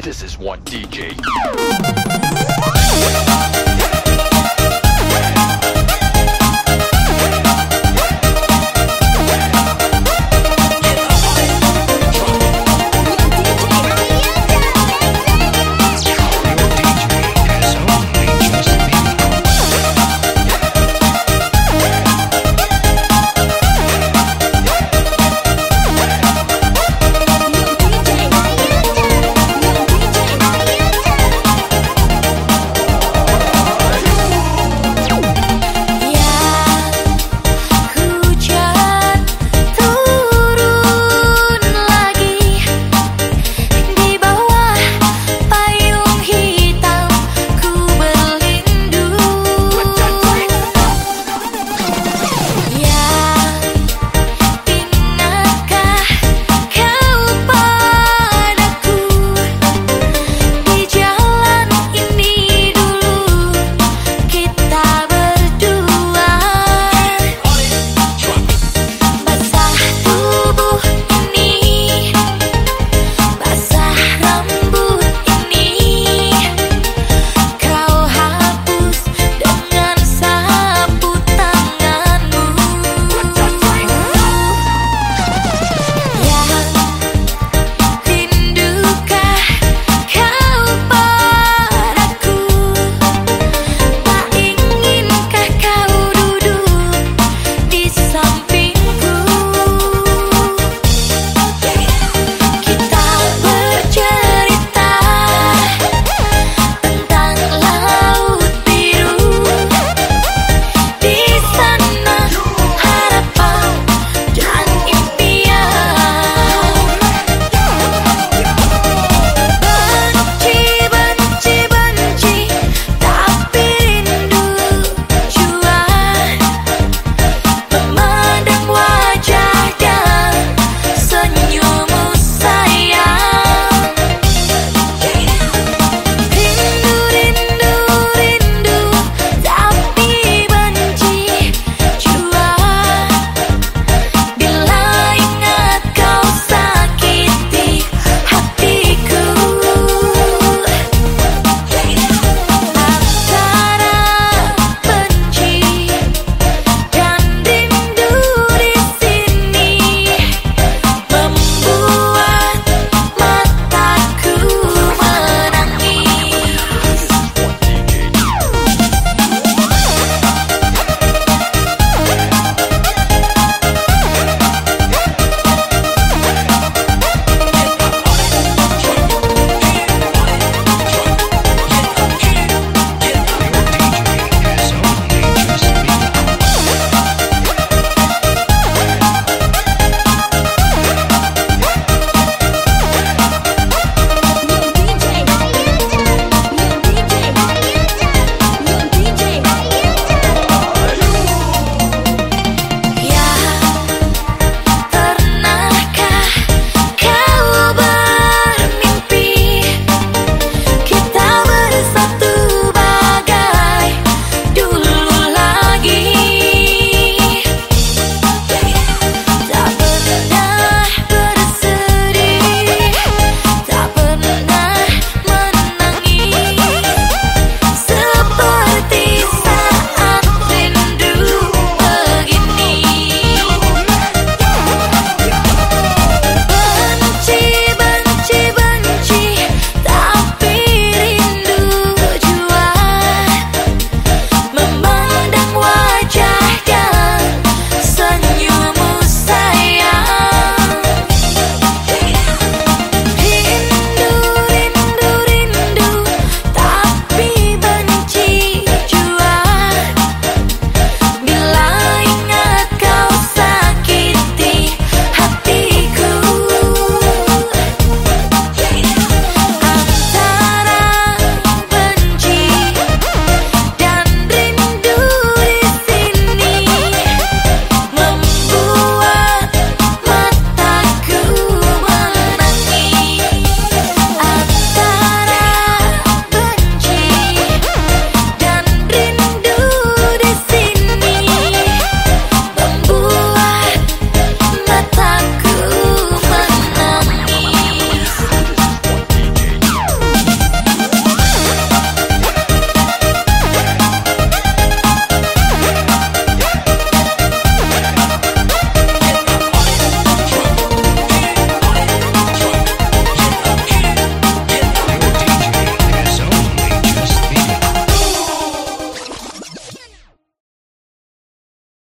This is one DJ.